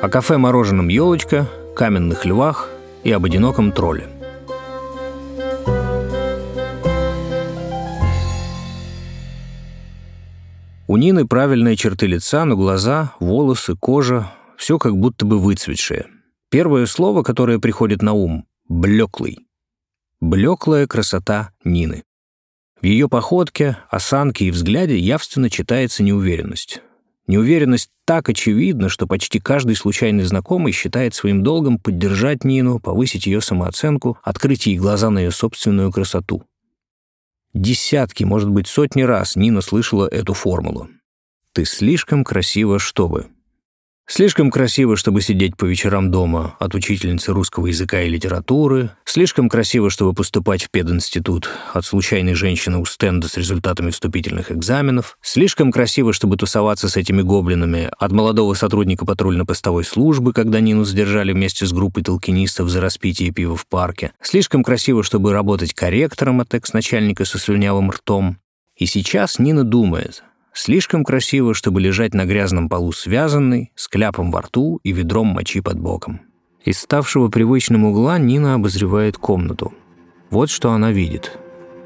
О кафе-мороженом «Елочка», каменных львах и об одиноком тролле. У Нины правильные черты лица, но глаза, волосы, кожа — все как будто бы выцветшее. Первое слово, которое приходит на ум — «блеклый». Блеклая красота Нины. В ее походке, осанке и взгляде явственно читается неуверенность. Неуверенность так очевидна, что почти каждый случайный знакомый считает своим долгом поддержать Нину, повысить ее самооценку, открыть ей глаза на ее собственную красоту. Десятки, может быть, сотни раз Нина слышала эту формулу. «Ты слишком красива, чтобы...» Слишком красиво, чтобы сидеть по вечерам дома от учительницы русского языка и литературы, слишком красиво, чтобы поступать в пединститут от случайной женщины у стенда с результатами вступительных экзаменов, слишком красиво, чтобы тусоваться с этими гоблинами от молодого сотрудника патрульно-постовой службы, когда Нину задержали вместе с группой толкинистов за распитие пива в парке, слишком красиво, чтобы работать корректором от экс-начальника со слюнявым ртом. И сейчас Нина думает, Слишком красиво, чтобы лежать на грязном полу связанный, с кляпом во рту и ведром мочи под боком. Из ставшего привычным угла Нина обозревает комнату. Вот что она видит.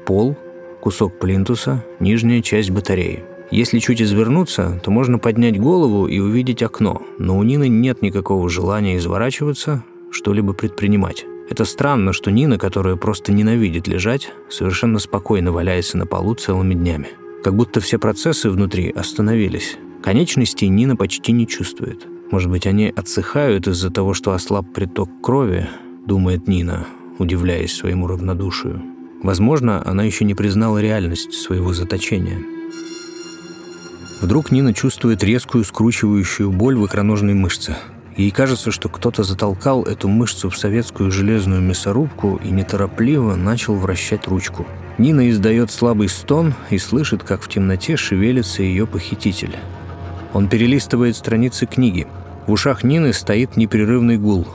Пол, кусок плинтуса, нижняя часть батареи. Если чуть извернуться, то можно поднять голову и увидеть окно, но у Нины нет никакого желания изворачиваться, что-либо предпринимать. Это странно, что Нина, которая просто ненавидит лежать, совершенно спокойно валяется на полу целыми днями как будто все процессы внутри остановились. Конечностей Нина почти не чувствует. Может быть, они отсыхают из-за того, что ослаб приток крови, думает Нина, удивляясь своему равнодушию. Возможно, она еще не признала реальность своего заточения. Вдруг Нина чувствует резкую скручивающую боль в икроножной мышце. Ей кажется, что кто-то затолкал эту мышцу в советскую железную мясорубку и неторопливо начал вращать ручку. Нина издает слабый стон и слышит, как в темноте шевелится ее похититель. Он перелистывает страницы книги. В ушах Нины стоит непрерывный гул.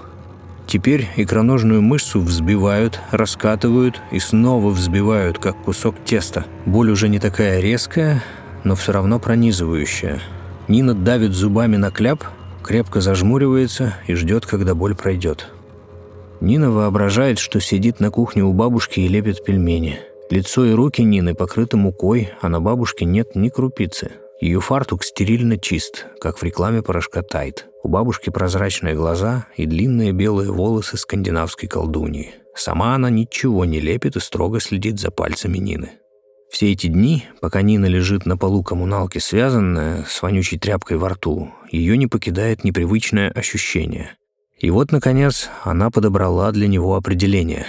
Теперь икроножную мышцу взбивают, раскатывают и снова взбивают, как кусок теста. Боль уже не такая резкая, но все равно пронизывающая. Нина давит зубами на кляп, крепко зажмуривается и ждет, когда боль пройдет. Нина воображает, что сидит на кухне у бабушки и лепит пельмени – Лицо и руки Нины покрыты мукой, а на бабушке нет ни крупицы. Ее фартук стерильно чист, как в рекламе порошка Тайт. У бабушки прозрачные глаза и длинные белые волосы скандинавской колдуньи. Сама она ничего не лепит и строго следит за пальцами Нины. Все эти дни, пока Нина лежит на полу коммуналки связанная, с вонючей тряпкой во рту, ее не покидает непривычное ощущение. И вот, наконец, она подобрала для него определение.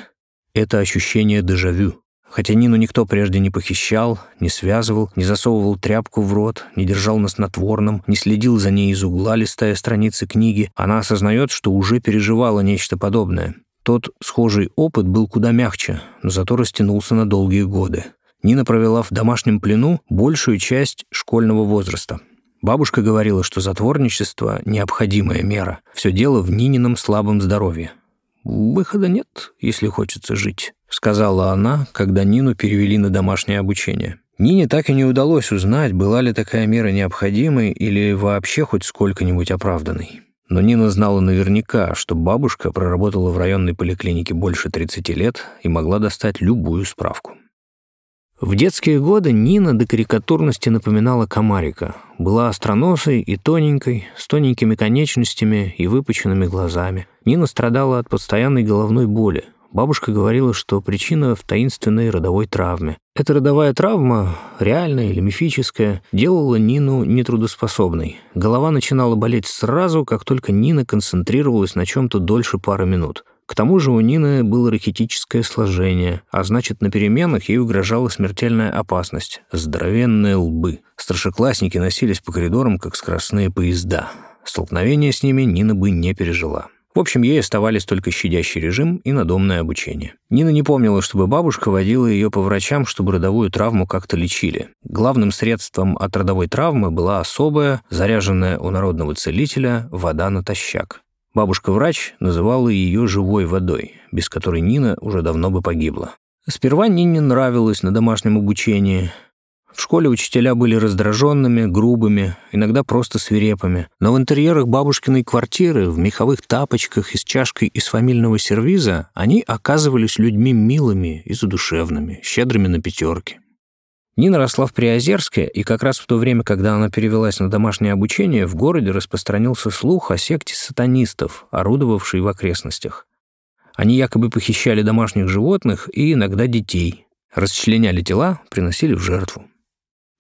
Это ощущение дежавю. Хотя Нину никто прежде не похищал, не связывал, не засовывал тряпку в рот, не держал на снотворном, не следил за ней из угла, листая страницы книги, она осознает, что уже переживала нечто подобное. Тот схожий опыт был куда мягче, но зато растянулся на долгие годы. Нина провела в домашнем плену большую часть школьного возраста. Бабушка говорила, что затворничество – необходимая мера. Все дело в Нинином слабом здоровье. Выхода нет, если хочется жить. — сказала она, когда Нину перевели на домашнее обучение. Нине так и не удалось узнать, была ли такая мера необходимой или вообще хоть сколько-нибудь оправданной. Но Нина знала наверняка, что бабушка проработала в районной поликлинике больше 30 лет и могла достать любую справку. В детские годы Нина до карикатурности напоминала комарика. Была остроносой и тоненькой, с тоненькими конечностями и выпученными глазами. Нина страдала от постоянной головной боли, Бабушка говорила, что причина в таинственной родовой травме. Эта родовая травма, реальная или мифическая, делала Нину нетрудоспособной. Голова начинала болеть сразу, как только Нина концентрировалась на чем-то дольше пары минут. К тому же у Нины было рахитическое сложение, а значит, на переменах ей угрожала смертельная опасность – здоровенные лбы. Старшеклассники носились по коридорам, как скоростные поезда. Столкновение с ними Нина бы не пережила. В общем, ей оставались только щадящий режим и надомное обучение. Нина не помнила, чтобы бабушка водила ее по врачам, чтобы родовую травму как-то лечили. Главным средством от родовой травмы была особая, заряженная у народного целителя, вода натощак. Бабушка-врач называла ее живой водой, без которой Нина уже давно бы погибла. Сперва Нине нравилось на домашнем обучении. В школе учителя были раздраженными, грубыми, иногда просто свирепыми. Но в интерьерах бабушкиной квартиры, в меховых тапочках и с чашкой из фамильного сервиза, они оказывались людьми милыми и задушевными, щедрыми на пятерки. Нина росла в Приозерске, и как раз в то время, когда она перевелась на домашнее обучение, в городе распространился слух о секте сатанистов, орудовавшей в окрестностях. Они якобы похищали домашних животных и иногда детей, расчленяли тела, приносили в жертву.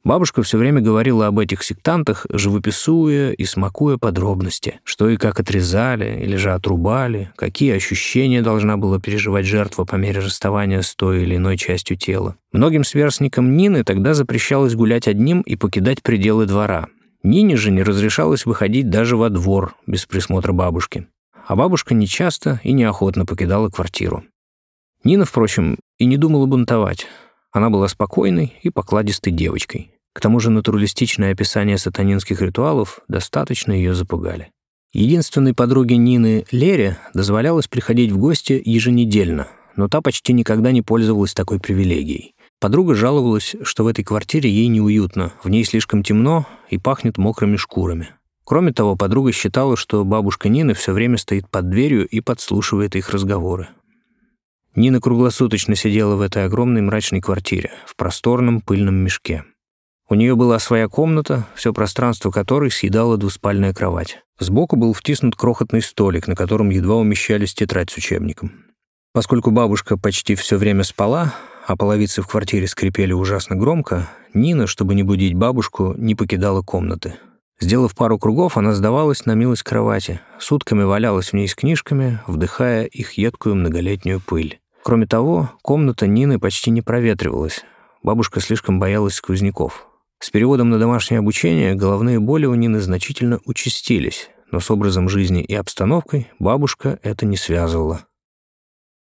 Бабушка все время говорила об этих сектантах, живописуя и смакуя подробности, что и как отрезали или же отрубали, какие ощущения должна была переживать жертва по мере расставания с той или иной частью тела. Многим сверстникам Нины тогда запрещалось гулять одним и покидать пределы двора. Нине же не разрешалось выходить даже во двор без присмотра бабушки. А бабушка нечасто и неохотно покидала квартиру. Нина, впрочем, и не думала бунтовать. Она была спокойной и покладистой девочкой. К тому же натуралистичное описание сатанинских ритуалов достаточно ее запугали. Единственной подруге Нины, Лере, дозволялось приходить в гости еженедельно, но та почти никогда не пользовалась такой привилегией. Подруга жаловалась, что в этой квартире ей неуютно, в ней слишком темно и пахнет мокрыми шкурами. Кроме того, подруга считала, что бабушка Нины все время стоит под дверью и подслушивает их разговоры. Нина круглосуточно сидела в этой огромной мрачной квартире, в просторном пыльном мешке. У нее была своя комната, все пространство которой съедала двуспальная кровать. Сбоку был втиснут крохотный столик, на котором едва умещались тетрадь с учебником. Поскольку бабушка почти все время спала, а половицы в квартире скрипели ужасно громко, Нина, чтобы не будить бабушку, не покидала комнаты. Сделав пару кругов, она сдавалась на милость кровати, сутками валялась в ней с книжками, вдыхая их едкую многолетнюю пыль. Кроме того, комната Нины почти не проветривалась. Бабушка слишком боялась сквозняков. С переводом на домашнее обучение головные боли у Нины значительно участились, но с образом жизни и обстановкой бабушка это не связывала.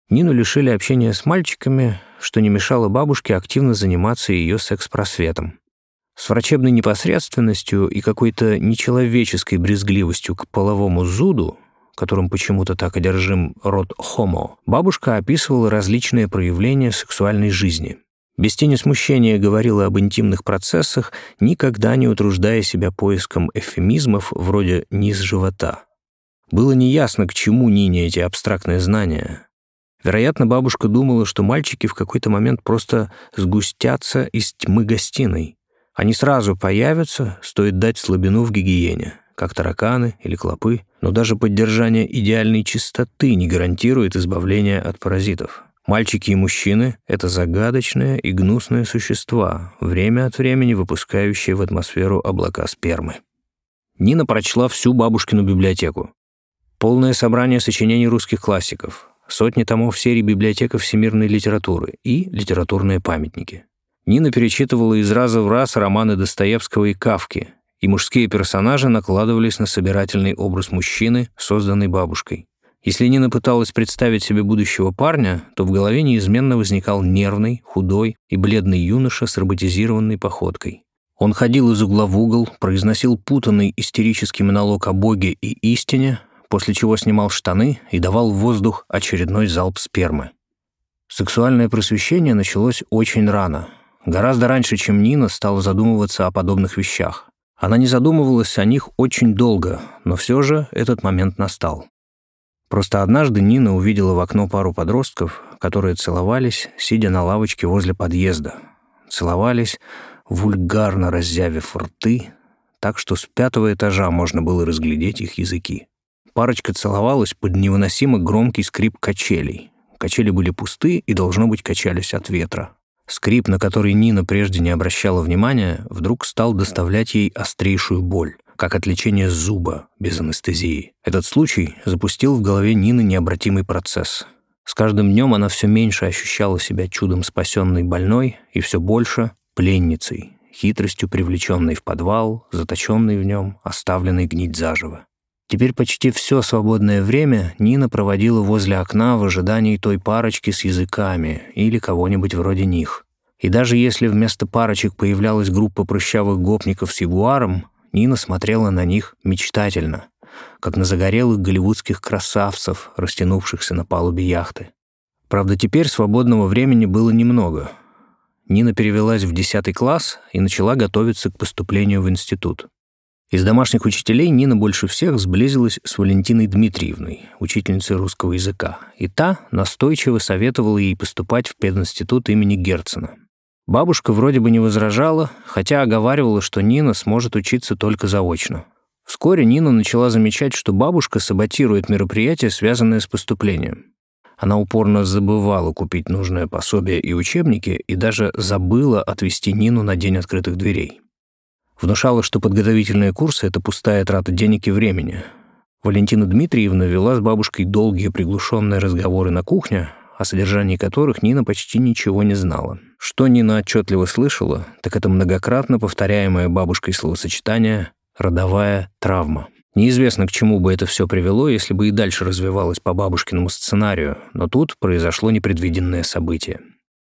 Нину лишили общения с мальчиками, что не мешало бабушке активно заниматься ее секс-просветом. С врачебной непосредственностью и какой-то нечеловеческой брезгливостью к половому зуду которым почему-то так одержим род Homo, бабушка описывала различные проявления сексуальной жизни. Без тени смущения говорила об интимных процессах, никогда не утруждая себя поиском эвфемизмов вроде «низ живота». Было неясно, к чему Нине эти абстрактные знания. Вероятно, бабушка думала, что мальчики в какой-то момент просто сгустятся из тьмы гостиной. Они сразу появятся, стоит дать слабину в гигиене как тараканы или клопы, но даже поддержание идеальной чистоты не гарантирует избавления от паразитов. Мальчики и мужчины — это загадочные и гнусные существа, время от времени выпускающие в атмосферу облака спермы. Нина прочла всю бабушкину библиотеку. Полное собрание сочинений русских классиков, сотни томов серии библиотека всемирной литературы и литературные памятники. Нина перечитывала из раза в раз романы Достоевского и Кавки, и мужские персонажи накладывались на собирательный образ мужчины, созданный бабушкой. Если Нина пыталась представить себе будущего парня, то в голове неизменно возникал нервный, худой и бледный юноша с роботизированной походкой. Он ходил из угла в угол, произносил путанный истерический монолог о Боге и истине, после чего снимал штаны и давал в воздух очередной залп спермы. Сексуальное просвещение началось очень рано, гораздо раньше, чем Нина стала задумываться о подобных вещах. Она не задумывалась о них очень долго, но все же этот момент настал. Просто однажды Нина увидела в окно пару подростков, которые целовались, сидя на лавочке возле подъезда. Целовались, вульгарно раззявив рты, так что с пятого этажа можно было разглядеть их языки. Парочка целовалась под невыносимо громкий скрип качелей. Качели были пусты и, должно быть, качались от ветра. Скрип, на который Нина прежде не обращала внимания, вдруг стал доставлять ей острейшую боль, как от зуба без анестезии. Этот случай запустил в голове Нины необратимый процесс. С каждым днем она все меньше ощущала себя чудом спасенной больной и все больше пленницей, хитростью привлеченной в подвал, заточенной в нем, оставленной гнить заживо. Теперь почти все свободное время Нина проводила возле окна в ожидании той парочки с языками или кого-нибудь вроде них. И даже если вместо парочек появлялась группа прыщавых гопников с ягуаром, Нина смотрела на них мечтательно, как на загорелых голливудских красавцев, растянувшихся на палубе яхты. Правда, теперь свободного времени было немного. Нина перевелась в 10 класс и начала готовиться к поступлению в институт. Из домашних учителей Нина больше всех сблизилась с Валентиной Дмитриевной, учительницей русского языка, и та настойчиво советовала ей поступать в пединститут имени Герцена. Бабушка вроде бы не возражала, хотя оговаривала, что Нина сможет учиться только заочно. Вскоре Нина начала замечать, что бабушка саботирует мероприятия, связанные с поступлением. Она упорно забывала купить нужное пособие и учебники и даже забыла отвезти Нину на день открытых дверей. Внушала, что подготовительные курсы — это пустая трата денег и времени. Валентина Дмитриевна вела с бабушкой долгие приглушенные разговоры на кухне, о содержании которых Нина почти ничего не знала. Что Нина отчетливо слышала, так это многократно повторяемое бабушкой словосочетание «родовая травма». Неизвестно, к чему бы это все привело, если бы и дальше развивалось по бабушкиному сценарию, но тут произошло непредвиденное событие.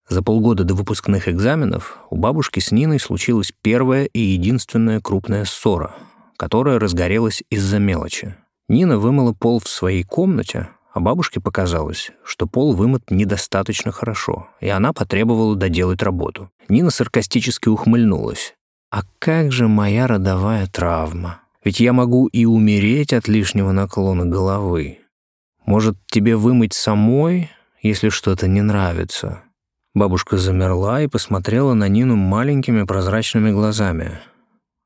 За полгода до выпускных экзаменов у бабушки с Ниной случилась первая и единственная крупная ссора, которая разгорелась из-за мелочи. Нина вымыла пол в своей комнате, а бабушке показалось, что пол вымыт недостаточно хорошо, и она потребовала доделать работу. Нина саркастически ухмыльнулась. «А как же моя родовая травма? Ведь я могу и умереть от лишнего наклона головы. Может, тебе вымыть самой, если что-то не нравится?» Бабушка замерла и посмотрела на Нину маленькими прозрачными глазами.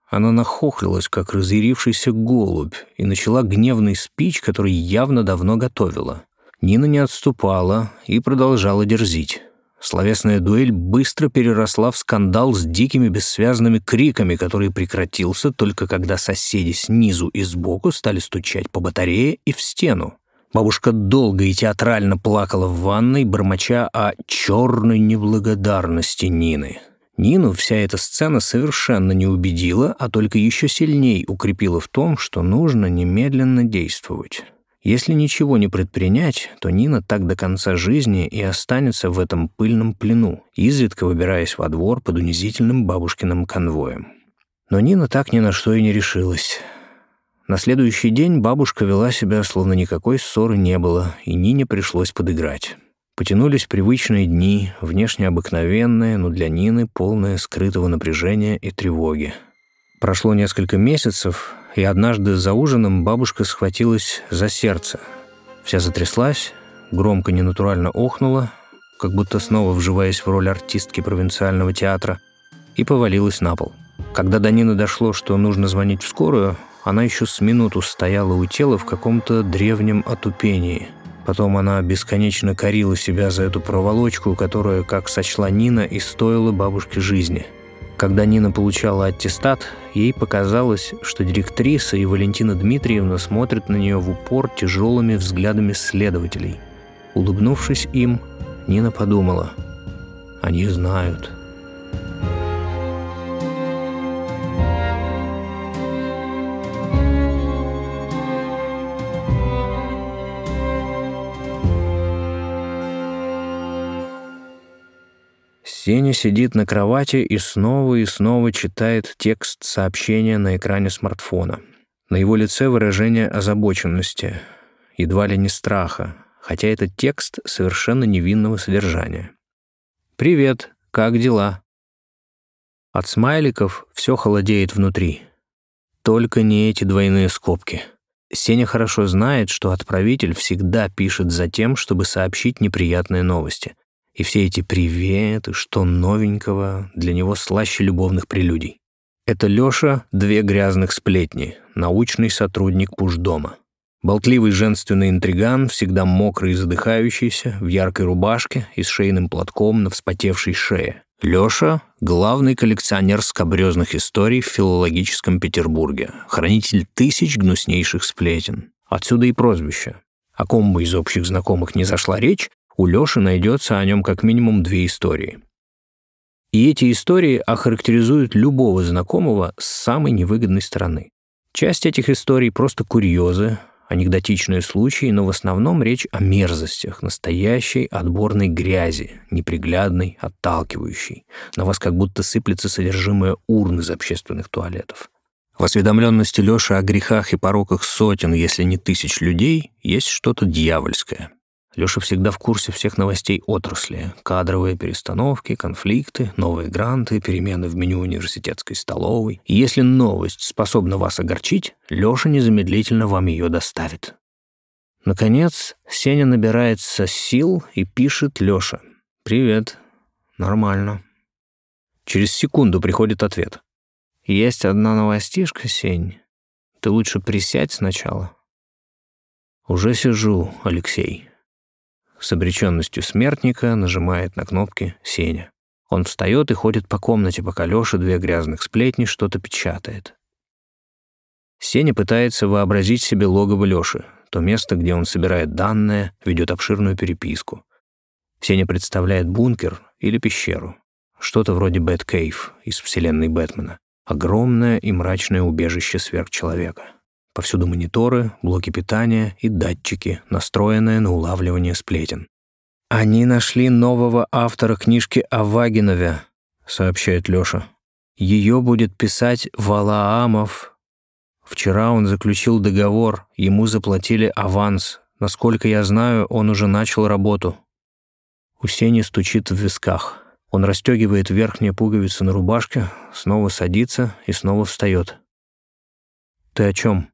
Она нахохлилась, как разъярившийся голубь, и начала гневный спич, который явно давно готовила. Нина не отступала и продолжала дерзить. Словесная дуэль быстро переросла в скандал с дикими бессвязными криками, который прекратился только когда соседи снизу и сбоку стали стучать по батарее и в стену. Бабушка долго и театрально плакала в ванной, бормоча о черной неблагодарности Нины. Нину вся эта сцена совершенно не убедила, а только еще сильней укрепила в том, что нужно немедленно действовать. Если ничего не предпринять, то Нина так до конца жизни и останется в этом пыльном плену, изредка выбираясь во двор под унизительным бабушкиным конвоем. Но Нина так ни на что и не решилась. На следующий день бабушка вела себя, словно никакой ссоры не было, и Нине пришлось подыграть. Потянулись привычные дни, внешне обыкновенные, но для Нины полное скрытого напряжения и тревоги. Прошло несколько месяцев, и однажды за ужином бабушка схватилась за сердце. Вся затряслась, громко ненатурально охнула, как будто снова вживаясь в роль артистки провинциального театра, и повалилась на пол. Когда до Нины дошло, что нужно звонить в скорую, она еще с минуту стояла у тела в каком-то древнем отупении. Потом она бесконечно корила себя за эту проволочку, которая, как сочла Нина, и стоила бабушке жизни – когда Нина получала аттестат, ей показалось, что директриса и Валентина Дмитриевна смотрят на нее в упор тяжелыми взглядами следователей. Улыбнувшись им, Нина подумала, «Они знают». Сеня сидит на кровати и снова и снова читает текст сообщения на экране смартфона. На его лице выражение озабоченности, едва ли не страха, хотя этот текст совершенно невинного содержания. «Привет, как дела?» От смайликов все холодеет внутри. Только не эти двойные скобки. Сеня хорошо знает, что отправитель всегда пишет за тем, чтобы сообщить неприятные новости — и все эти приветы, что новенького, для него слаще любовных прелюдий. Это Лёша «Две грязных сплетни», научный сотрудник Пуждома. Болтливый женственный интриган, всегда мокрый и задыхающийся, в яркой рубашке и с шейным платком на вспотевшей шее. Лёша — главный коллекционер скобрёзных историй в филологическом Петербурге, хранитель тысяч гнуснейших сплетен. Отсюда и прозвище. О ком бы из общих знакомых не зашла речь, у Лёши найдется о нем как минимум две истории. И эти истории охарактеризуют любого знакомого с самой невыгодной стороны. Часть этих историй просто курьезы, анекдотичные случаи, но в основном речь о мерзостях, настоящей отборной грязи, неприглядной, отталкивающей. На вас как будто сыплется содержимое урн из общественных туалетов. В осведомленности Лёши о грехах и пороках сотен, если не тысяч людей, есть что-то дьявольское. Лёша всегда в курсе всех новостей отрасли. Кадровые перестановки, конфликты, новые гранты, перемены в меню университетской столовой. И если новость способна вас огорчить, Лёша незамедлительно вам её доставит. Наконец, Сеня набирается сил и пишет Лёша. «Привет. Нормально». Через секунду приходит ответ. «Есть одна новостишка, Сень. Ты лучше присядь сначала». «Уже сижу, Алексей». С обреченностью смертника нажимает на кнопки Сеня. Он встает и ходит по комнате, пока Лёша две грязных сплетни что-то печатает. Сеня пытается вообразить себе логово Лёши, то место, где он собирает данные, ведет обширную переписку. Сеня представляет бункер или пещеру, что-то вроде Бэткейв из вселенной Бэтмена, огромное и мрачное убежище сверхчеловека. Повсюду мониторы, блоки питания и датчики, настроенные на улавливание сплетен. «Они нашли нового автора книжки о Вагинове», — сообщает Лёша. «Ее будет писать Валаамов. Вчера он заключил договор, ему заплатили аванс. Насколько я знаю, он уже начал работу». У стучит в висках. Он расстегивает верхние пуговицы на рубашке, снова садится и снова встает. «Ты о чем?»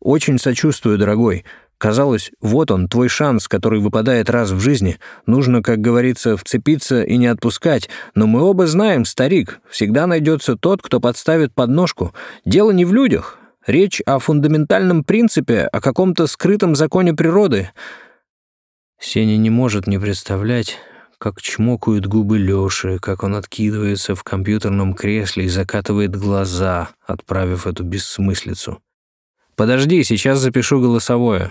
Очень сочувствую, дорогой. Казалось, вот он, твой шанс, который выпадает раз в жизни. Нужно, как говорится, вцепиться и не отпускать. Но мы оба знаем, старик, всегда найдется тот, кто подставит подножку. Дело не в людях. Речь о фундаментальном принципе, о каком-то скрытом законе природы. Сеня не может не представлять, как чмокают губы Лёши, как он откидывается в компьютерном кресле и закатывает глаза, отправив эту бессмыслицу. «Подожди, сейчас запишу голосовое».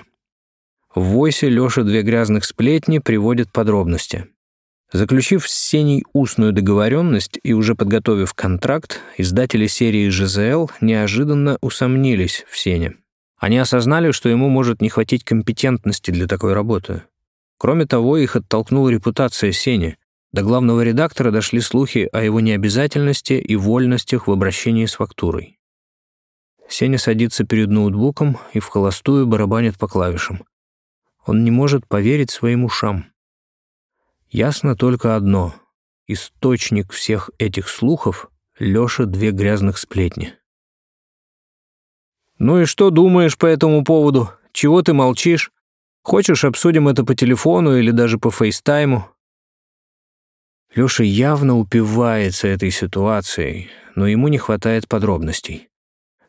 В войсе Лёша две грязных сплетни приводит подробности. Заключив с Сеней устную договоренность и уже подготовив контракт, издатели серии «ЖЗЛ» неожиданно усомнились в Сене. Они осознали, что ему может не хватить компетентности для такой работы. Кроме того, их оттолкнула репутация Сени. До главного редактора дошли слухи о его необязательности и вольностях в обращении с фактурой. Сеня садится перед ноутбуком и в холостую барабанит по клавишам. Он не может поверить своим ушам. Ясно только одно. Источник всех этих слухов — Лёша две грязных сплетни. «Ну и что думаешь по этому поводу? Чего ты молчишь? Хочешь, обсудим это по телефону или даже по фейстайму?» Лёша явно упивается этой ситуацией, но ему не хватает подробностей.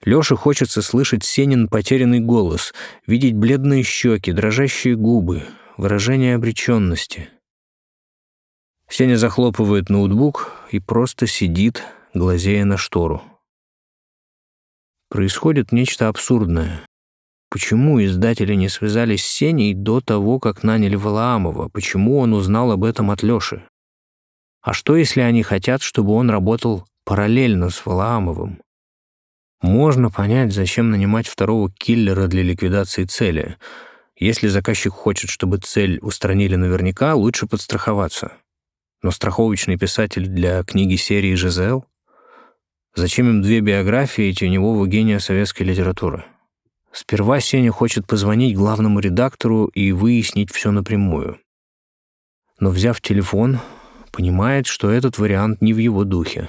Лёше хочется слышать Сенин потерянный голос, видеть бледные щеки, дрожащие губы, выражение обреченности. Сеня захлопывает ноутбук и просто сидит, глазея на штору. Происходит нечто абсурдное. Почему издатели не связались с Сеней до того, как наняли Валаамова? Почему он узнал об этом от Лёши? А что, если они хотят, чтобы он работал параллельно с Валаамовым? Можно понять, зачем нанимать второго киллера для ликвидации цели. Если заказчик хочет, чтобы цель устранили наверняка, лучше подстраховаться. Но страховочный писатель для книги серии «ЖЗЛ»? Зачем им две биографии теневого гения советской литературы? Сперва Сеня хочет позвонить главному редактору и выяснить все напрямую. Но, взяв телефон, понимает, что этот вариант не в его духе.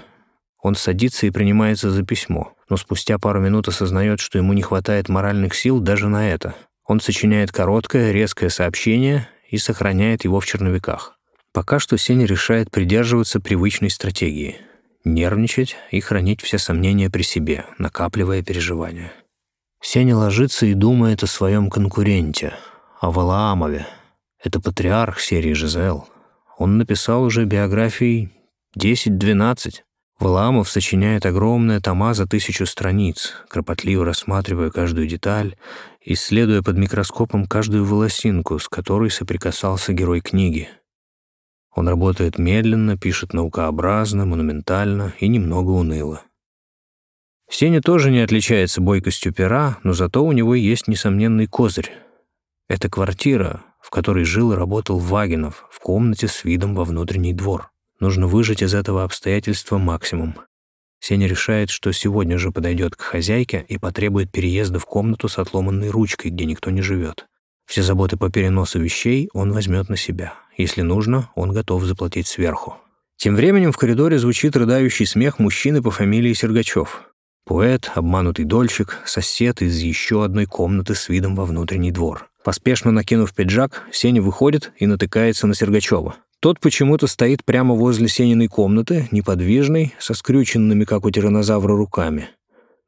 Он садится и принимается за письмо, но спустя пару минут осознает, что ему не хватает моральных сил даже на это. Он сочиняет короткое, резкое сообщение и сохраняет его в черновиках. Пока что Сеня решает придерживаться привычной стратегии — нервничать и хранить все сомнения при себе, накапливая переживания. Сеня ложится и думает о своем конкуренте, о Валаамове. Это патриарх серии ЖЗЛ. Он написал уже биографий 10-12, Валамов сочиняет огромные тома за тысячу страниц, кропотливо рассматривая каждую деталь, исследуя под микроскопом каждую волосинку, с которой соприкасался герой книги. Он работает медленно, пишет наукообразно, монументально и немного уныло. Сеня тоже не отличается бойкостью пера, но зато у него есть несомненный козырь. Это квартира, в которой жил и работал Вагинов, в комнате с видом во внутренний двор. Нужно выжать из этого обстоятельства максимум. Сеня решает, что сегодня же подойдет к хозяйке и потребует переезда в комнату с отломанной ручкой, где никто не живет. Все заботы по переносу вещей он возьмет на себя. Если нужно, он готов заплатить сверху. Тем временем в коридоре звучит рыдающий смех мужчины по фамилии Сергачев. Поэт, обманутый дольщик, сосед из еще одной комнаты с видом во внутренний двор. Поспешно накинув пиджак, Сеня выходит и натыкается на Сергачева. Тот почему-то стоит прямо возле Сениной комнаты, неподвижный, со скрюченными, как у тиранозавра, руками.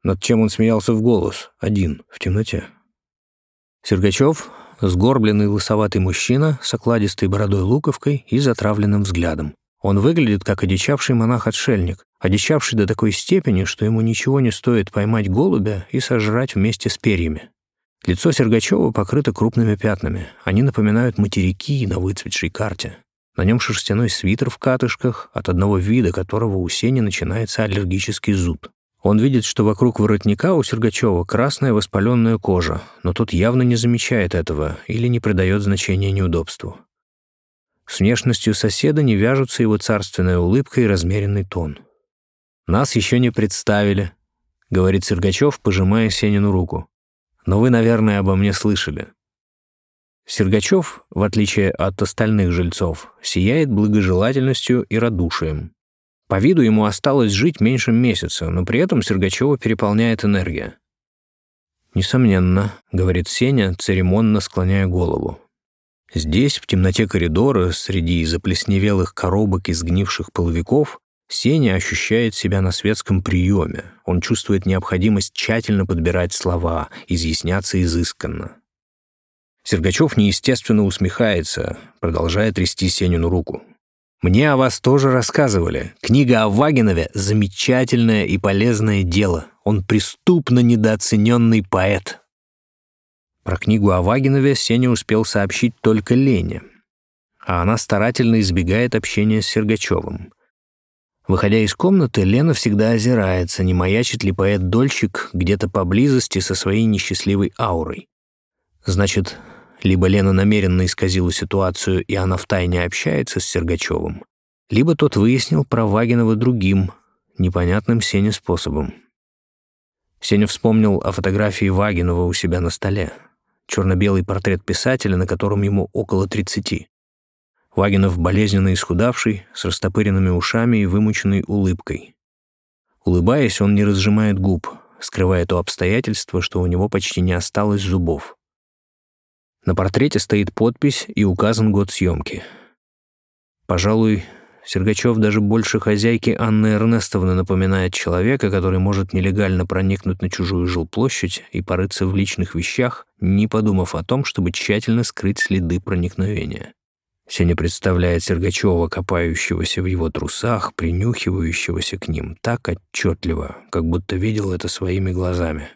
Над чем он смеялся в голос, один, в темноте. Сергачев Сгорбленный лысоватый мужчина с окладистой бородой-луковкой и затравленным взглядом. Он выглядит как одичавший монах-отшельник, одичавший до такой степени, что ему ничего не стоит поймать голубя и сожрать вместе с перьями. Лицо Сергачева покрыто крупными пятнами. Они напоминают материки на выцветшей карте. На нем шерстяной свитер в катышках, от одного вида которого у Сени начинается аллергический зуд. Он видит, что вокруг воротника у Сергачева красная воспаленная кожа, но тот явно не замечает этого или не придает значения неудобству. С внешностью соседа не вяжутся его царственная улыбка и размеренный тон. «Нас еще не представили», — говорит Сергачев, пожимая Сенину руку. «Но вы, наверное, обо мне слышали». Сергачев, в отличие от остальных жильцов, сияет благожелательностью и радушием. По виду ему осталось жить меньше месяца, но при этом Сергачева переполняет энергия. «Несомненно», — говорит Сеня, церемонно склоняя голову. Здесь, в темноте коридора, среди заплесневелых коробок и сгнивших половиков, Сеня ощущает себя на светском приеме. Он чувствует необходимость тщательно подбирать слова, изъясняться изысканно. Сергачев неестественно усмехается, продолжая трясти Сенину руку. Мне о вас тоже рассказывали. Книга о Вагинове — замечательное и полезное дело. Он преступно недооцененный поэт. Про книгу о Вагинове Сеня успел сообщить только Лене. А она старательно избегает общения с Сергачевым. Выходя из комнаты, Лена всегда озирается, не маячит ли поэт-дольщик где-то поблизости со своей несчастливой аурой. Значит, либо Лена намеренно исказила ситуацию, и она втайне общается с Сергачевым, либо тот выяснил про Вагинова другим, непонятным Сене способом. Сеня вспомнил о фотографии Вагинова у себя на столе. Черно-белый портрет писателя, на котором ему около 30. Вагинов болезненно исхудавший, с растопыренными ушами и вымученной улыбкой. Улыбаясь, он не разжимает губ, скрывая то обстоятельство, что у него почти не осталось зубов. На портрете стоит подпись и указан год съемки. Пожалуй, Сергачев даже больше хозяйки Анны Эрнестовны напоминает человека, который может нелегально проникнуть на чужую жилплощадь и порыться в личных вещах, не подумав о том, чтобы тщательно скрыть следы проникновения. Сеня представляет Сергачева, копающегося в его трусах, принюхивающегося к ним, так отчетливо, как будто видел это своими глазами.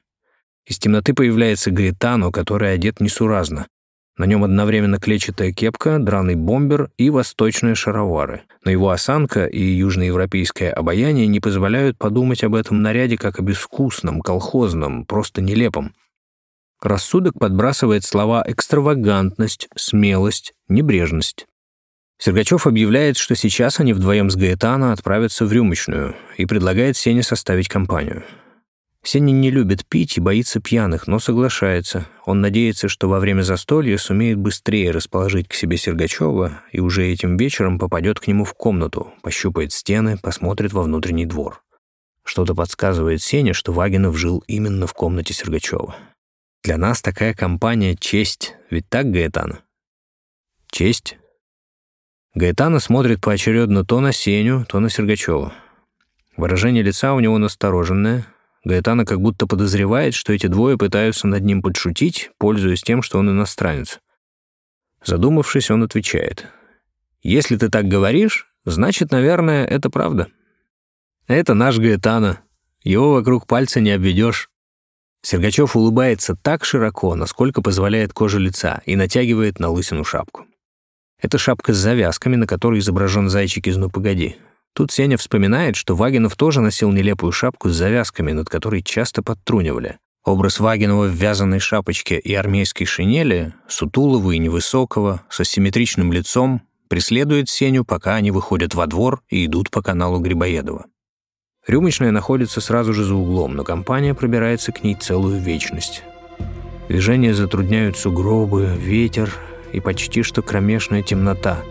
Из темноты появляется Гаэтано, который одет несуразно. На нем одновременно клетчатая кепка, драный бомбер и восточные шаровары. Но его осанка и южноевропейское обаяние не позволяют подумать об этом наряде как о безвкусном, колхозном, просто нелепом. Рассудок подбрасывает слова «экстравагантность», «смелость», «небрежность». Сергачев объявляет, что сейчас они вдвоем с Гаэтано отправятся в рюмочную и предлагает Сене составить компанию. Сеня не любит пить и боится пьяных, но соглашается. Он надеется, что во время застолья сумеет быстрее расположить к себе Сергачева и уже этим вечером попадет к нему в комнату, пощупает стены, посмотрит во внутренний двор. Что-то подсказывает Сене, что Вагинов жил именно в комнате Сергачева. Для нас такая компания — честь, ведь так, Гаэтана? Честь? Гаэтана смотрит поочередно то на Сеню, то на Сергачева. Выражение лица у него настороженное — Гаэтана как будто подозревает, что эти двое пытаются над ним подшутить, пользуясь тем, что он иностранец. Задумавшись, он отвечает. «Если ты так говоришь, значит, наверное, это правда. Это наш Гаэтана. Его вокруг пальца не обведешь». Сергачев улыбается так широко, насколько позволяет кожа лица, и натягивает на лысину шапку. Это шапка с завязками, на которой изображен зайчик из «Ну, погоди». Тут Сеня вспоминает, что Вагинов тоже носил нелепую шапку с завязками, над которой часто подтрунивали. Образ Вагинова в вязаной шапочке и армейской шинели, сутулого и невысокого, с асимметричным лицом, преследует Сеню, пока они выходят во двор и идут по каналу Грибоедова. Рюмочная находится сразу же за углом, но компания пробирается к ней целую вечность. Движение затрудняют сугробы, ветер и почти что кромешная темнота.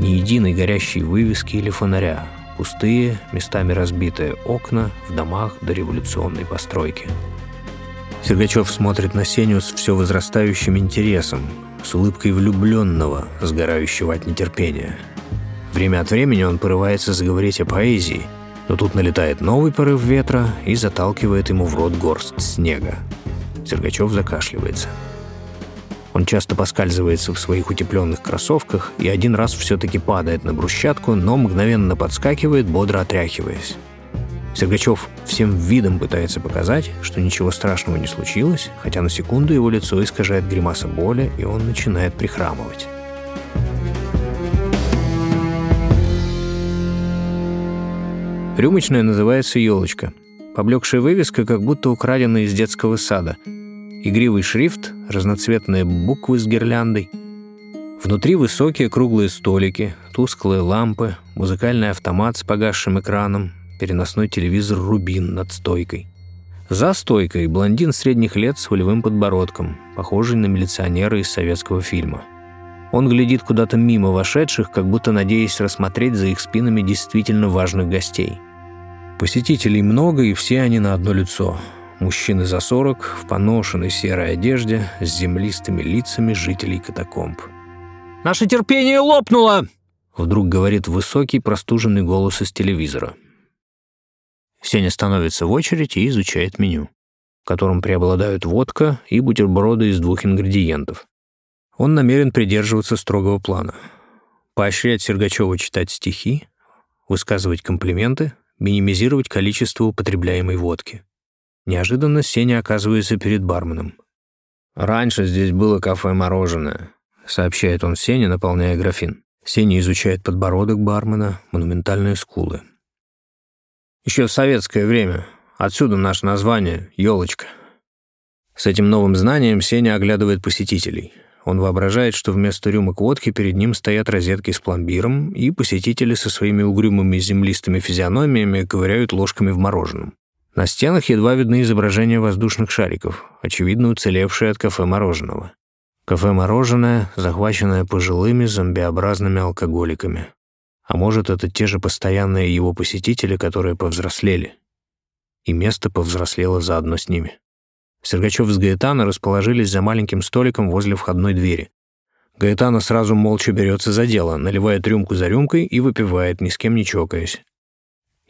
Ни единой горящей вывески или фонаря. Пустые, местами разбитые окна в домах до революционной постройки. Сергачев смотрит на Сеню с все возрастающим интересом, с улыбкой влюбленного, сгорающего от нетерпения. Время от времени он порывается заговорить о поэзии, но тут налетает новый порыв ветра и заталкивает ему в рот горсть снега. Сергачев закашливается. Он часто поскальзывается в своих утепленных кроссовках и один раз все-таки падает на брусчатку, но мгновенно подскакивает, бодро отряхиваясь. Сергачев всем видом пытается показать, что ничего страшного не случилось, хотя на секунду его лицо искажает гримаса боли, и он начинает прихрамывать. Рюмочная называется «Елочка». Поблекшая вывеска как будто украдена из детского сада – игривый шрифт, разноцветные буквы с гирляндой. Внутри высокие круглые столики, тусклые лампы, музыкальный автомат с погасшим экраном, переносной телевизор «Рубин» над стойкой. За стойкой блондин средних лет с волевым подбородком, похожий на милиционера из советского фильма. Он глядит куда-то мимо вошедших, как будто надеясь рассмотреть за их спинами действительно важных гостей. Посетителей много, и все они на одно лицо – Мужчины за сорок, в поношенной серой одежде, с землистыми лицами жителей катакомб. «Наше терпение лопнуло!» Вдруг говорит высокий простуженный голос из телевизора. Сеня становится в очередь и изучает меню, в котором преобладают водка и бутерброды из двух ингредиентов. Он намерен придерживаться строгого плана. Поощрять Сергачева читать стихи, высказывать комплименты, минимизировать количество употребляемой водки. Неожиданно Сеня оказывается перед барменом. «Раньше здесь было кафе-мороженое», — сообщает он Сене, наполняя графин. Сеня изучает подбородок бармена, монументальные скулы. «Еще в советское время. Отсюда наше название — «Елочка». С этим новым знанием Сеня оглядывает посетителей. Он воображает, что вместо рюмок водки перед ним стоят розетки с пломбиром, и посетители со своими угрюмыми землистыми физиономиями ковыряют ложками в мороженом. На стенах едва видны изображения воздушных шариков, очевидно уцелевшие от кафе-мороженого. Кафе-мороженое, захваченное пожилыми зомбиобразными алкоголиками. А может, это те же постоянные его посетители, которые повзрослели. И место повзрослело заодно с ними. Сергачев с Гаэтана расположились за маленьким столиком возле входной двери. Гаэтана сразу молча берется за дело, наливает рюмку за рюмкой и выпивает, ни с кем не чокаясь.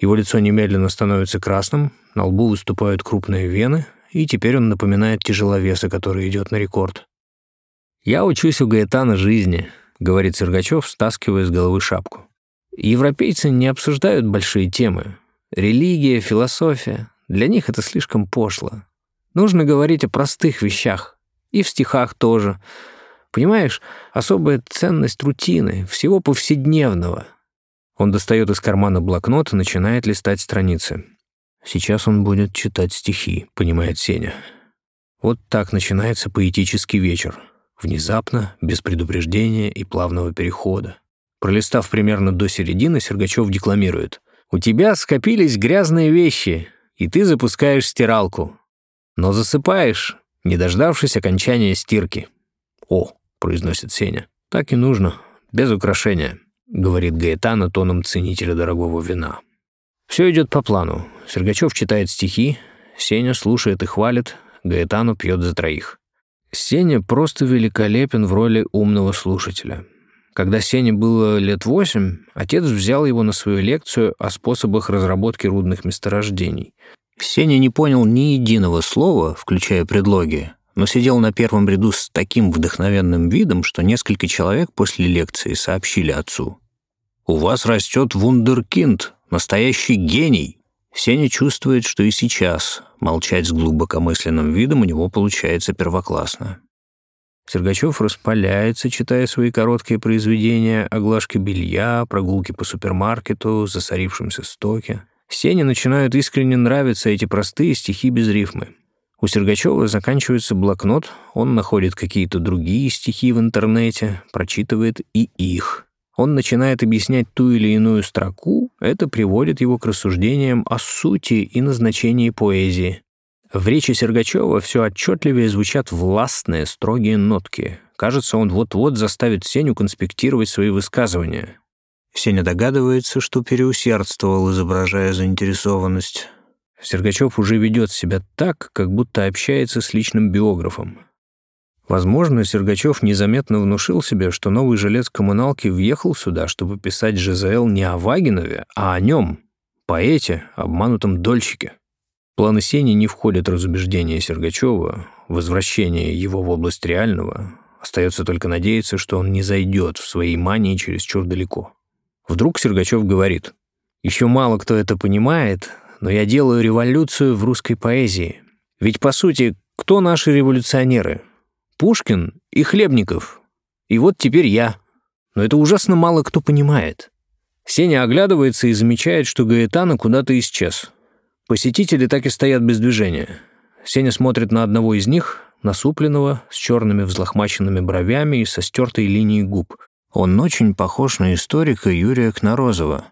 Его лицо немедленно становится красным, на лбу выступают крупные вены, и теперь он напоминает тяжеловеса, который идет на рекорд. «Я учусь у Гаэтана жизни», — говорит Сергачев, стаскивая с головы шапку. «Европейцы не обсуждают большие темы. Религия, философия. Для них это слишком пошло. Нужно говорить о простых вещах. И в стихах тоже. Понимаешь, особая ценность рутины, всего повседневного — он достает из кармана блокнот и начинает листать страницы. Сейчас он будет читать стихи, понимает Сеня. Вот так начинается поэтический вечер. Внезапно, без предупреждения и плавного перехода. Пролистав примерно до середины, Сергачев декламирует. «У тебя скопились грязные вещи, и ты запускаешь стиралку. Но засыпаешь, не дождавшись окончания стирки». «О», — произносит Сеня, — «так и нужно, без украшения». — говорит Гаэтана тоном ценителя дорогого вина. Все идет по плану. Сергачев читает стихи, Сеня слушает и хвалит, Гаэтану пьет за троих. Сеня просто великолепен в роли умного слушателя. Когда Сене было лет восемь, отец взял его на свою лекцию о способах разработки рудных месторождений. Сеня не понял ни единого слова, включая предлоги, но сидел на первом ряду с таким вдохновенным видом, что несколько человек после лекции сообщили отцу. «У вас растет вундеркинд, настоящий гений!» Сеня чувствует, что и сейчас молчать с глубокомысленным видом у него получается первоклассно. Сергачев распаляется, читая свои короткие произведения о глажке белья, прогулки по супермаркету, засорившемся стоке. Сене начинают искренне нравиться эти простые стихи без рифмы. У Сергачева заканчивается блокнот, он находит какие-то другие стихи в интернете, прочитывает и их. Он начинает объяснять ту или иную строку, это приводит его к рассуждениям о сути и назначении поэзии. В речи Сергачева все отчетливее звучат властные, строгие нотки. Кажется, он вот-вот заставит Сеню конспектировать свои высказывания. Сеня догадывается, что переусердствовал, изображая заинтересованность. Сергачев уже ведет себя так, как будто общается с личным биографом. Возможно, Сергачев незаметно внушил себе, что новый жилец коммуналки въехал сюда, чтобы писать ЖЗЛ не о Вагинове, а о нем, поэте, обманутом дольщике. Планы Сени не входят в разубеждение Сергачева, возвращение его в область реального. Остается только надеяться, что он не зайдет в своей мании чересчур далеко. Вдруг Сергачев говорит, «Еще мало кто это понимает, но я делаю революцию в русской поэзии. Ведь, по сути, кто наши революционеры? Пушкин и Хлебников. И вот теперь я. Но это ужасно мало кто понимает». Сеня оглядывается и замечает, что Гаэтана куда-то исчез. Посетители так и стоят без движения. Сеня смотрит на одного из них, насупленного, с черными взлохмаченными бровями и со стертой линией губ. Он очень похож на историка Юрия Кнорозова.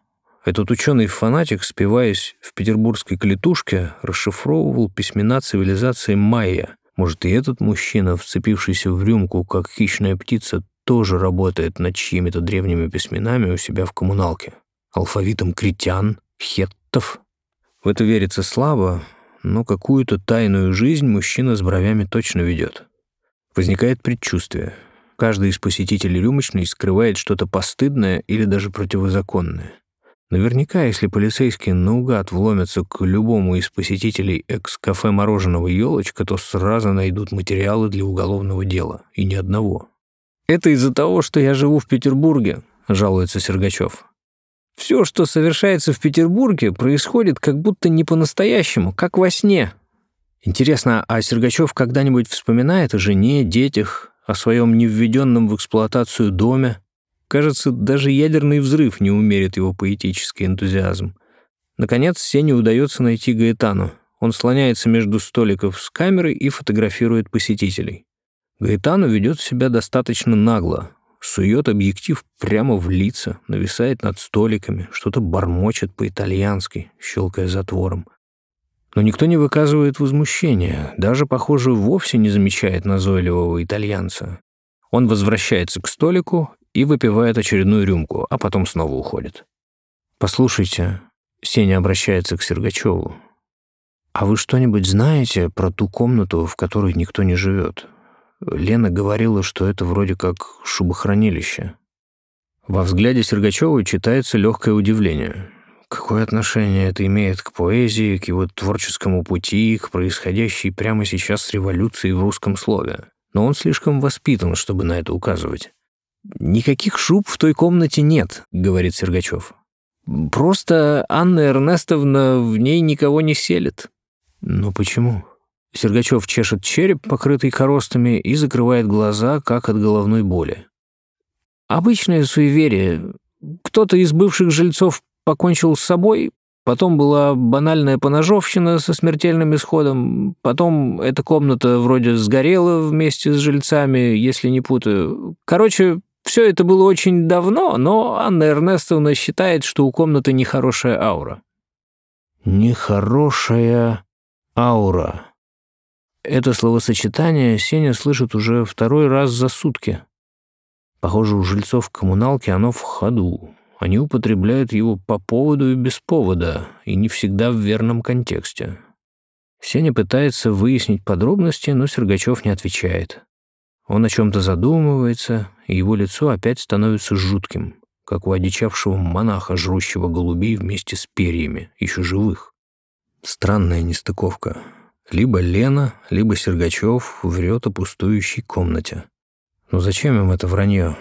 Этот ученый-фанатик, спиваясь в петербургской клетушке, расшифровывал письмена цивилизации майя. Может, и этот мужчина, вцепившийся в рюмку, как хищная птица, тоже работает над чьими-то древними письменами у себя в коммуналке. Алфавитом критян, хеттов. В это верится слабо, но какую-то тайную жизнь мужчина с бровями точно ведет. Возникает предчувствие. Каждый из посетителей рюмочной скрывает что-то постыдное или даже противозаконное. Наверняка, если полицейские наугад вломятся к любому из посетителей экс-кафе мороженого «Елочка», то сразу найдут материалы для уголовного дела. И ни одного. «Это из-за того, что я живу в Петербурге», — жалуется Сергачев. Все, что совершается в Петербурге, происходит как будто не по-настоящему, как во сне. Интересно, а Сергачев когда-нибудь вспоминает о жене, детях, о своем невведенном в эксплуатацию доме? Кажется, даже ядерный взрыв не умерит его поэтический энтузиазм. Наконец, Сене удается найти Гаэтану. Он слоняется между столиков с камерой и фотографирует посетителей. Гаэтану ведет себя достаточно нагло сует объектив прямо в лица, нависает над столиками, что-то бормочет по-итальянски, щелкая затвором. Но никто не выказывает возмущения, даже, похоже, вовсе не замечает назойливого итальянца. Он возвращается к столику и выпивает очередную рюмку, а потом снова уходит. «Послушайте», — Сеня обращается к Сергачеву, «а вы что-нибудь знаете про ту комнату, в которой никто не живет? Лена говорила, что это вроде как шубохранилище. Во взгляде Сергачева читается легкое удивление. Какое отношение это имеет к поэзии, к его творческому пути, к происходящей прямо сейчас революции в русском слове? Но он слишком воспитан, чтобы на это указывать. «Никаких шуб в той комнате нет», — говорит Сергачев. «Просто Анна Эрнестовна в ней никого не селит». «Но почему?» Сергачев чешет череп, покрытый коростами, и закрывает глаза, как от головной боли. Обычное суеверие. Кто-то из бывших жильцов покончил с собой, потом была банальная поножовщина со смертельным исходом, потом эта комната вроде сгорела вместе с жильцами, если не путаю. Короче, все это было очень давно, но Анна Эрнестовна считает, что у комнаты нехорошая аура. «Нехорошая аура», это словосочетание Сеня слышит уже второй раз за сутки. Похоже, у жильцов коммуналки оно в ходу. Они употребляют его по поводу и без повода, и не всегда в верном контексте. Сеня пытается выяснить подробности, но Сергачев не отвечает. Он о чем-то задумывается, и его лицо опять становится жутким, как у одичавшего монаха, жрущего голубей вместе с перьями, еще живых. Странная нестыковка. Либо Лена, либо Сергачев врет о пустующей комнате. Но зачем им это вранье?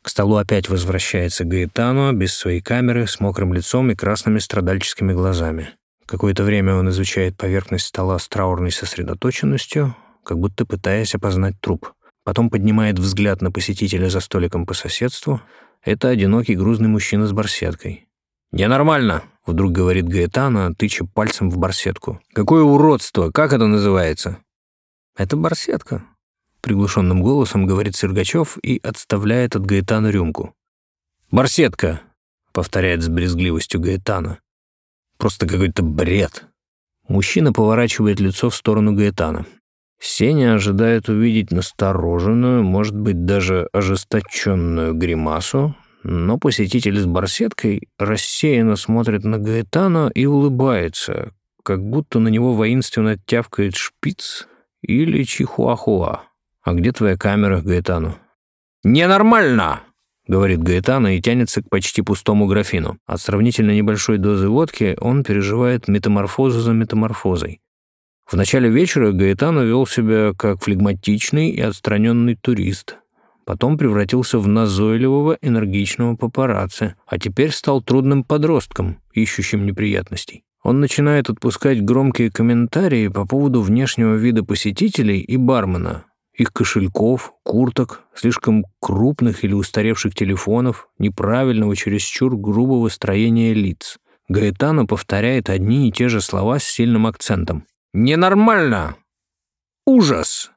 К столу опять возвращается Гаэтано без своей камеры, с мокрым лицом и красными страдальческими глазами. Какое-то время он изучает поверхность стола с траурной сосредоточенностью, как будто пытаясь опознать труп. Потом поднимает взгляд на посетителя за столиком по соседству. Это одинокий грузный мужчина с барсеткой. «Ненормально», — вдруг говорит Гаэтана, тыча пальцем в барсетку. «Какое уродство! Как это называется?» «Это барсетка», — приглушенным голосом говорит Сергачев и отставляет от Гаэтана рюмку. «Барсетка», — повторяет с брезгливостью Гаэтана. «Просто какой-то бред. Мужчина поворачивает лицо в сторону Гаэтана. Сеня ожидает увидеть настороженную, может быть, даже ожесточенную гримасу, но посетитель с барсеткой рассеянно смотрит на Гаэтана и улыбается, как будто на него воинственно тявкает шпиц или чихуахуа. «А где твоя камера, Гаэтану?» «Ненормально!» — говорит Гаэтано и тянется к почти пустому графину. От сравнительно небольшой дозы водки он переживает метаморфозу за метаморфозой. В начале вечера Гаэтано вел себя как флегматичный и отстраненный турист. Потом превратился в назойливого, энергичного папарацци, а теперь стал трудным подростком, ищущим неприятностей. Он начинает отпускать громкие комментарии по поводу внешнего вида посетителей и бармена, их кошельков, курток, слишком крупных или устаревших телефонов, неправильного, чересчур грубого строения лиц. Гаэтано повторяет одни и те же слова с сильным акцентом. «Ненормально! Ужас!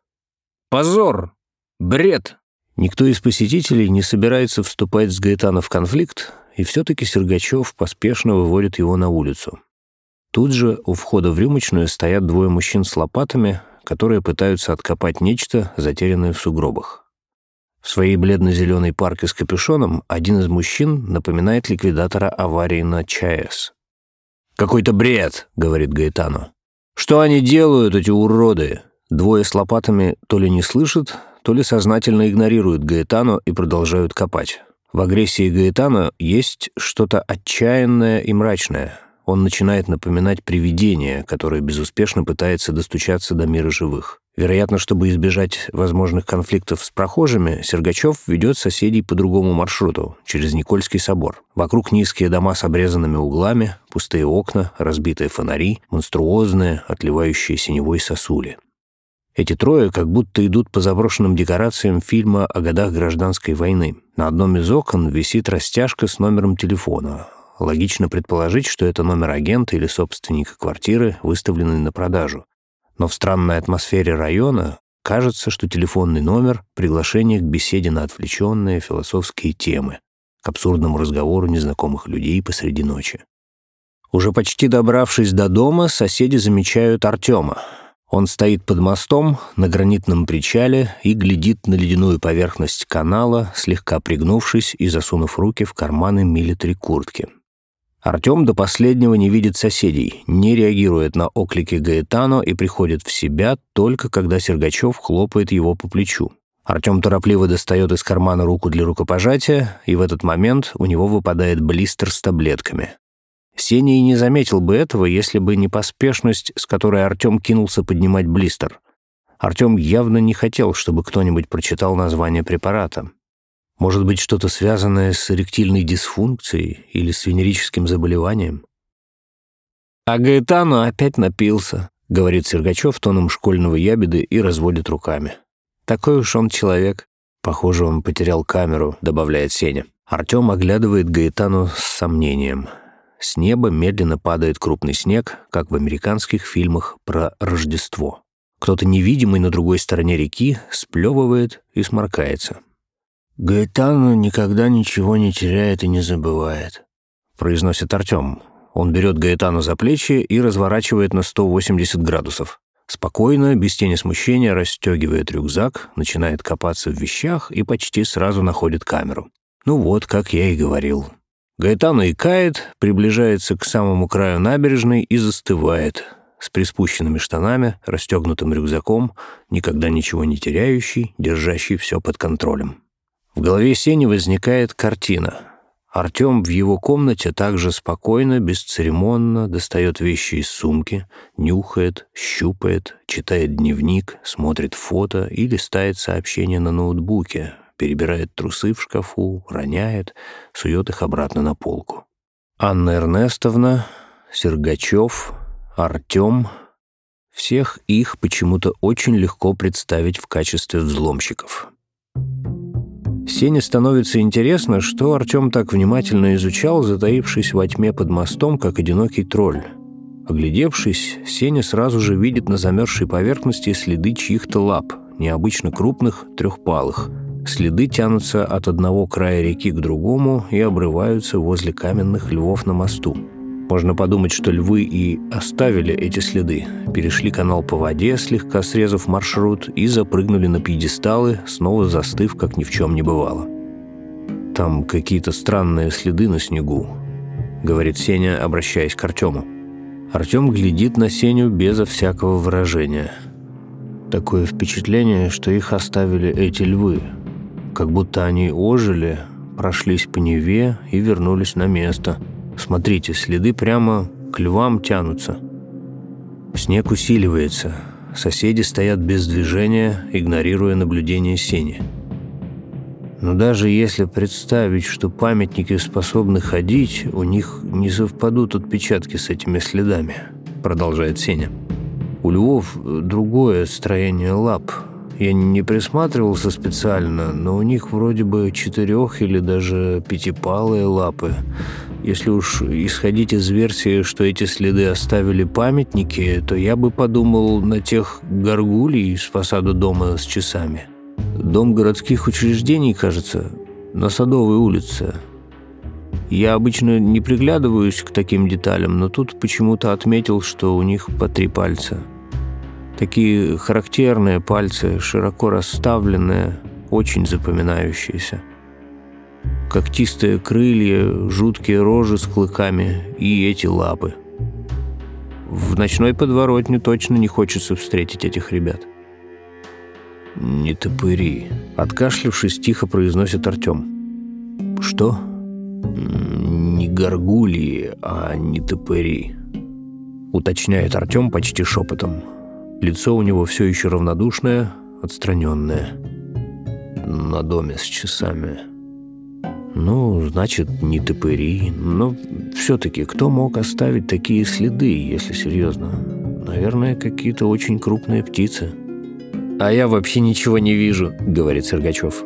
Позор! Бред!» Никто из посетителей не собирается вступать с Гаэтано в конфликт, и все-таки Сергачев поспешно выводит его на улицу. Тут же у входа в рюмочную стоят двое мужчин с лопатами, которые пытаются откопать нечто, затерянное в сугробах. В своей бледно-зеленой парке с капюшоном один из мужчин напоминает ликвидатора аварии на ЧАЭС. «Какой-то бред», — говорит Гаэтану. «Что они делают, эти уроды?» Двое с лопатами то ли не слышат, то ли сознательно игнорируют Гаэтану и продолжают копать. В агрессии Гаэтана есть что-то отчаянное и мрачное — он начинает напоминать привидение, которое безуспешно пытается достучаться до мира живых. Вероятно, чтобы избежать возможных конфликтов с прохожими, Сергачев ведет соседей по другому маршруту, через Никольский собор. Вокруг низкие дома с обрезанными углами, пустые окна, разбитые фонари, монструозные, отливающие синевой сосули. Эти трое как будто идут по заброшенным декорациям фильма о годах гражданской войны. На одном из окон висит растяжка с номером телефона, Логично предположить, что это номер агента или собственника квартиры, выставленный на продажу. Но в странной атмосфере района кажется, что телефонный номер — приглашение к беседе на отвлеченные философские темы, к абсурдному разговору незнакомых людей посреди ночи. Уже почти добравшись до дома, соседи замечают Артема. Он стоит под мостом на гранитном причале и глядит на ледяную поверхность канала, слегка пригнувшись и засунув руки в карманы милитари куртки. Артем до последнего не видит соседей, не реагирует на оклики Гаэтано и приходит в себя только когда Сергачев хлопает его по плечу. Артем торопливо достает из кармана руку для рукопожатия, и в этот момент у него выпадает блистер с таблетками. Сеня и не заметил бы этого, если бы не поспешность, с которой Артем кинулся поднимать блистер. Артем явно не хотел, чтобы кто-нибудь прочитал название препарата. Может быть, что-то связанное с эректильной дисфункцией или с венерическим заболеванием? «А Гаэтану опять напился», — говорит Сергачев тоном школьного ябеды и разводит руками. «Такой уж он человек». «Похоже, он потерял камеру», — добавляет Сеня. Артем оглядывает Гаэтану с сомнением. С неба медленно падает крупный снег, как в американских фильмах про Рождество. Кто-то невидимый на другой стороне реки сплевывает и сморкается. «Гаэтану никогда ничего не теряет и не забывает», — произносит Артем. Он берет Гаэтану за плечи и разворачивает на 180 градусов. Спокойно, без тени смущения, расстегивает рюкзак, начинает копаться в вещах и почти сразу находит камеру. Ну вот, как я и говорил. Гаэтану икает, приближается к самому краю набережной и застывает. С приспущенными штанами, расстегнутым рюкзаком, никогда ничего не теряющий, держащий все под контролем. В голове Сени возникает картина. Артем в его комнате также спокойно, бесцеремонно достает вещи из сумки, нюхает, щупает, читает дневник, смотрит фото и листает сообщения на ноутбуке, перебирает трусы в шкафу, роняет, сует их обратно на полку. Анна Эрнестовна, Сергачев, Артем — всех их почему-то очень легко представить в качестве взломщиков. Сене становится интересно, что Артем так внимательно изучал, затаившись во тьме под мостом, как одинокий тролль. Оглядевшись, Сеня сразу же видит на замерзшей поверхности следы чьих-то лап, необычно крупных, трехпалых. Следы тянутся от одного края реки к другому и обрываются возле каменных львов на мосту. Можно подумать, что львы и оставили эти следы, перешли канал по воде, слегка срезав маршрут, и запрыгнули на пьедесталы, снова застыв, как ни в чем не бывало. «Там какие-то странные следы на снегу», — говорит Сеня, обращаясь к Артему. Артем глядит на Сеню безо всякого выражения. Такое впечатление, что их оставили эти львы, как будто они ожили, прошлись по Неве и вернулись на место — Смотрите, следы прямо к львам тянутся. Снег усиливается. Соседи стоят без движения, игнорируя наблюдение сени. Но даже если представить, что памятники способны ходить, у них не совпадут отпечатки с этими следами, продолжает Сеня. У львов другое строение лап. Я не присматривался специально, но у них вроде бы четырех или даже пятипалые лапы. Если уж исходить из версии, что эти следы оставили памятники, то я бы подумал на тех горгулей с фасада дома с часами. Дом городских учреждений, кажется, на Садовой улице. Я обычно не приглядываюсь к таким деталям, но тут почему-то отметил, что у них по три пальца. Такие характерные пальцы, широко расставленные, очень запоминающиеся когтистые крылья, жуткие рожи с клыками и эти лапы. В ночной подворотне точно не хочется встретить этих ребят. «Не топыри», — откашлившись, тихо произносит Артем. «Что?» «Не горгульи, а не топыри», — уточняет Артем почти шепотом. Лицо у него все еще равнодушное, отстраненное. «На доме с часами». Ну, значит, не топыри. Но все-таки кто мог оставить такие следы, если серьезно? Наверное, какие-то очень крупные птицы. «А я вообще ничего не вижу», — говорит Сергачев.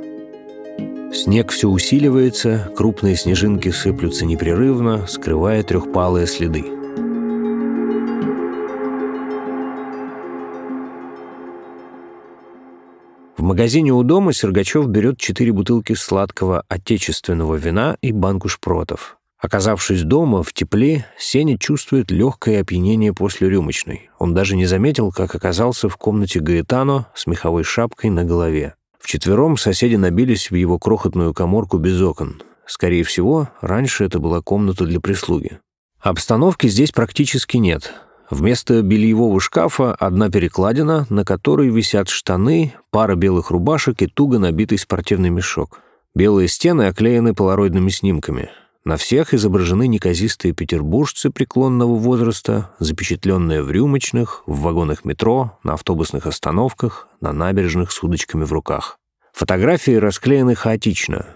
Снег все усиливается, крупные снежинки сыплются непрерывно, скрывая трехпалые следы. В магазине у дома Сергачев берет четыре бутылки сладкого отечественного вина и банку шпротов. Оказавшись дома, в тепле, Сеня чувствует легкое опьянение после рюмочной. Он даже не заметил, как оказался в комнате Гаэтано с меховой шапкой на голове. Вчетвером соседи набились в его крохотную коморку без окон. Скорее всего, раньше это была комната для прислуги. Обстановки здесь практически нет. Вместо бельевого шкафа одна перекладина, на которой висят штаны, пара белых рубашек и туго набитый спортивный мешок. Белые стены оклеены полароидными снимками. На всех изображены неказистые петербуржцы преклонного возраста, запечатленные в рюмочных, в вагонах метро, на автобусных остановках, на набережных с удочками в руках. Фотографии расклеены хаотично.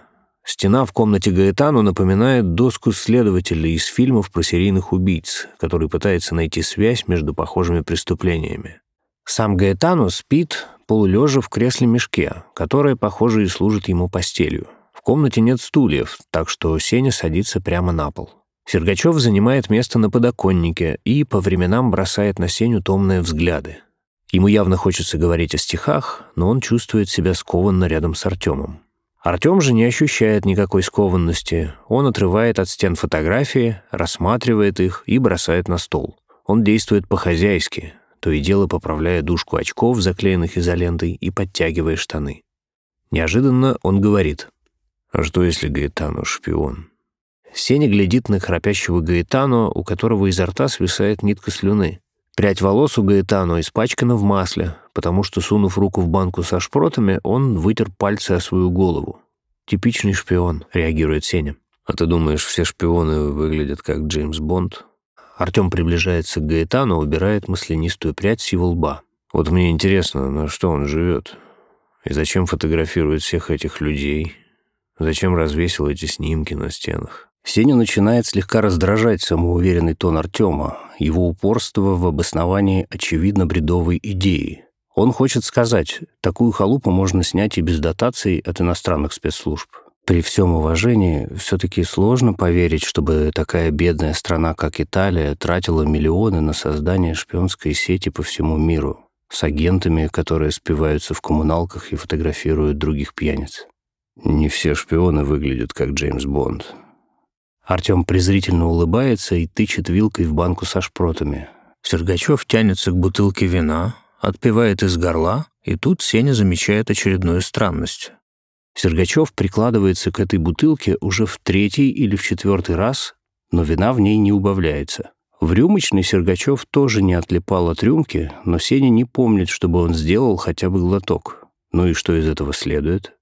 Стена в комнате Гаэтану напоминает доску следователя из фильмов про серийных убийц, который пытается найти связь между похожими преступлениями. Сам Гаэтану спит, полулежа в кресле-мешке, которое, похоже, и служит ему постелью. В комнате нет стульев, так что Сеня садится прямо на пол. Сергачев занимает место на подоконнике и по временам бросает на Сеню томные взгляды. Ему явно хочется говорить о стихах, но он чувствует себя скованно рядом с Артемом. Артем же не ощущает никакой скованности. Он отрывает от стен фотографии, рассматривает их и бросает на стол. Он действует по-хозяйски, то и дело поправляя дужку очков, заклеенных изолентой, и подтягивая штаны. Неожиданно он говорит. «А что, если Гаэтану шпион?» Сеня глядит на храпящего Гаэтану, у которого изо рта свисает нитка слюны. Прядь волос у Гаэтану испачкана в масле, потому что, сунув руку в банку со шпротами, он вытер пальцы о свою голову. «Типичный шпион», — реагирует Сеня. «А ты думаешь, все шпионы выглядят как Джеймс Бонд?» Артем приближается к Гаэтану, убирает маслянистую прядь с его лба. «Вот мне интересно, на что он живет? И зачем фотографирует всех этих людей? Зачем развесил эти снимки на стенах?» Сеню начинает слегка раздражать самоуверенный тон Артема, его упорство в обосновании очевидно бредовой идеи. Он хочет сказать, такую халупу можно снять и без дотаций от иностранных спецслужб. При всем уважении, все-таки сложно поверить, чтобы такая бедная страна, как Италия, тратила миллионы на создание шпионской сети по всему миру с агентами, которые спиваются в коммуналках и фотографируют других пьяниц. Не все шпионы выглядят как Джеймс Бонд. Артем презрительно улыбается и тычет вилкой в банку со шпротами. Сергачев тянется к бутылке вина, отпивает из горла, и тут Сеня замечает очередную странность. Сергачев прикладывается к этой бутылке уже в третий или в четвертый раз, но вина в ней не убавляется. В рюмочной Сергачев тоже не отлипал от рюмки, но Сеня не помнит, чтобы он сделал хотя бы глоток. Ну и что из этого следует?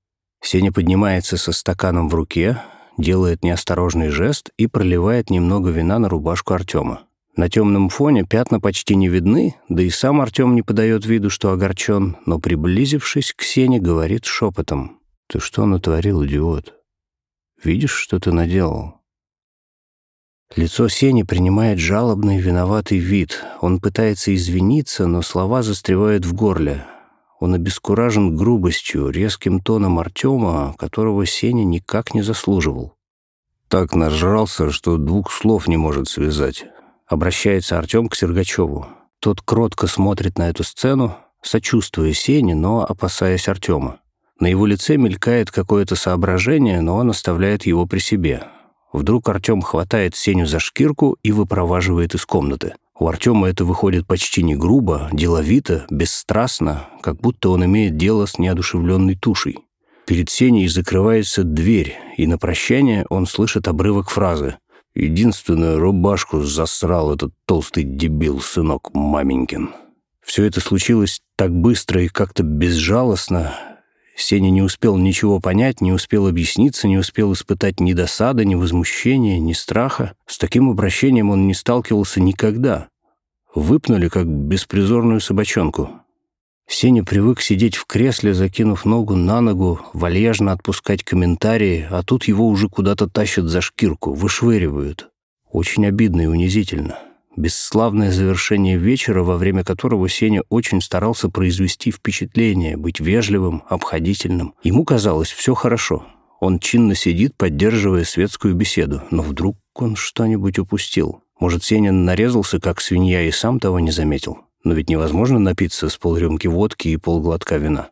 Сеня поднимается со стаканом в руке, делает неосторожный жест и проливает немного вина на рубашку Артема. На темном фоне пятна почти не видны, да и сам Артем не подает виду, что огорчен, но, приблизившись к Сене, говорит шепотом. «Ты что натворил, идиот? Видишь, что ты наделал?» Лицо Сени принимает жалобный, виноватый вид. Он пытается извиниться, но слова застревают в горле. Он обескуражен грубостью, резким тоном Артема, которого Сеня никак не заслуживал. Так нажрался, что двух слов не может связать. Обращается Артем к Сергачеву. Тот кротко смотрит на эту сцену, сочувствуя Сене, но опасаясь Артема. На его лице мелькает какое-то соображение, но он оставляет его при себе. Вдруг Артем хватает Сеню за шкирку и выпроваживает из комнаты. У Артема это выходит почти не грубо, деловито, бесстрастно, как будто он имеет дело с неодушевленной тушей. Перед Сеней закрывается дверь, и на прощание он слышит обрывок фразы «Единственную рубашку засрал этот толстый дебил, сынок маменькин». Все это случилось так быстро и как-то безжалостно, Сеня не успел ничего понять, не успел объясниться, не успел испытать ни досады, ни возмущения, ни страха. С таким обращением он не сталкивался никогда. Выпнули, как беспризорную собачонку. Сеня привык сидеть в кресле, закинув ногу на ногу, вальяжно отпускать комментарии, а тут его уже куда-то тащат за шкирку, вышвыривают. Очень обидно и унизительно. Бесславное завершение вечера, во время которого Сеня очень старался произвести впечатление, быть вежливым, обходительным. Ему казалось, все хорошо. Он чинно сидит, поддерживая светскую беседу, но вдруг он что-нибудь упустил. Может, Сеня нарезался, как свинья, и сам того не заметил. Но ведь невозможно напиться с полрюмки водки и полглотка вина.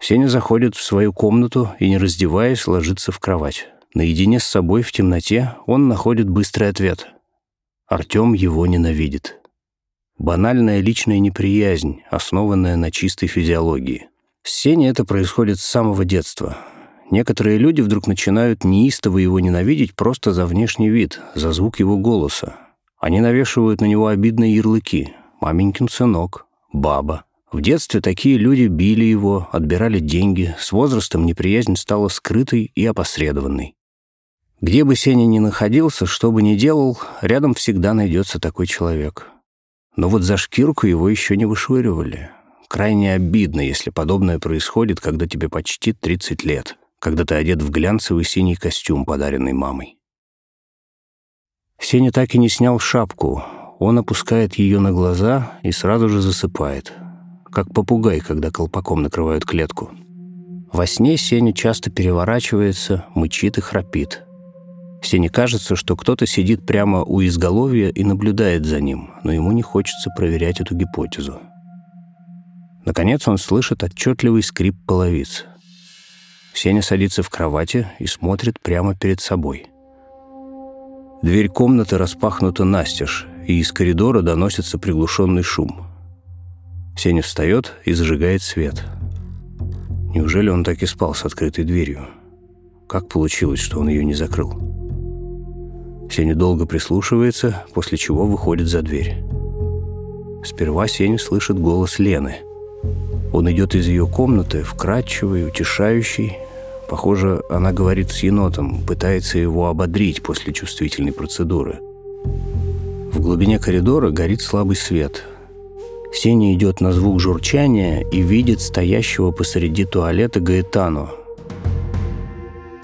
Сеня заходит в свою комнату и, не раздеваясь, ложится в кровать. Наедине с собой в темноте он находит быстрый ответ — Артем его ненавидит. Банальная личная неприязнь, основанная на чистой физиологии. С Сеней это происходит с самого детства. Некоторые люди вдруг начинают неистово его ненавидеть просто за внешний вид, за звук его голоса. Они навешивают на него обидные ярлыки «маменькин сынок», «баба». В детстве такие люди били его, отбирали деньги, с возрастом неприязнь стала скрытой и опосредованной. Где бы Сеня ни находился, что бы ни делал, рядом всегда найдется такой человек. Но вот за шкирку его еще не вышвыривали. Крайне обидно, если подобное происходит, когда тебе почти 30 лет, когда ты одет в глянцевый синий костюм, подаренный мамой. Сеня так и не снял шапку. Он опускает ее на глаза и сразу же засыпает, как попугай, когда колпаком накрывают клетку. Во сне Сеня часто переворачивается, мычит и храпит — Сене кажется, что кто-то сидит прямо у изголовья и наблюдает за ним, но ему не хочется проверять эту гипотезу. Наконец он слышит отчетливый скрип половиц. Сеня садится в кровати и смотрит прямо перед собой. Дверь комнаты распахнута настежь, и из коридора доносится приглушенный шум. Сеня встает и зажигает свет. Неужели он так и спал с открытой дверью? Как получилось, что он ее не закрыл? Сеня долго прислушивается, после чего выходит за дверь. Сперва Сеня слышит голос Лены. Он идет из ее комнаты, вкрадчивый, утешающий. Похоже, она говорит с енотом, пытается его ободрить после чувствительной процедуры. В глубине коридора горит слабый свет. Сеня идет на звук журчания и видит стоящего посреди туалета Гаэтану,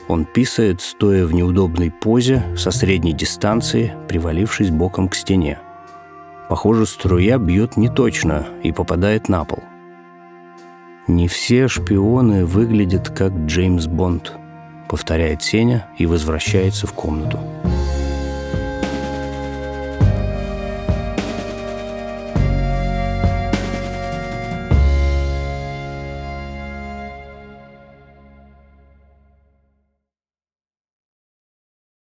он писает, стоя в неудобной позе, со средней дистанции, привалившись боком к стене. Похоже, струя бьет неточно и попадает на пол. «Не все шпионы выглядят как Джеймс Бонд», — повторяет Сеня и возвращается в комнату.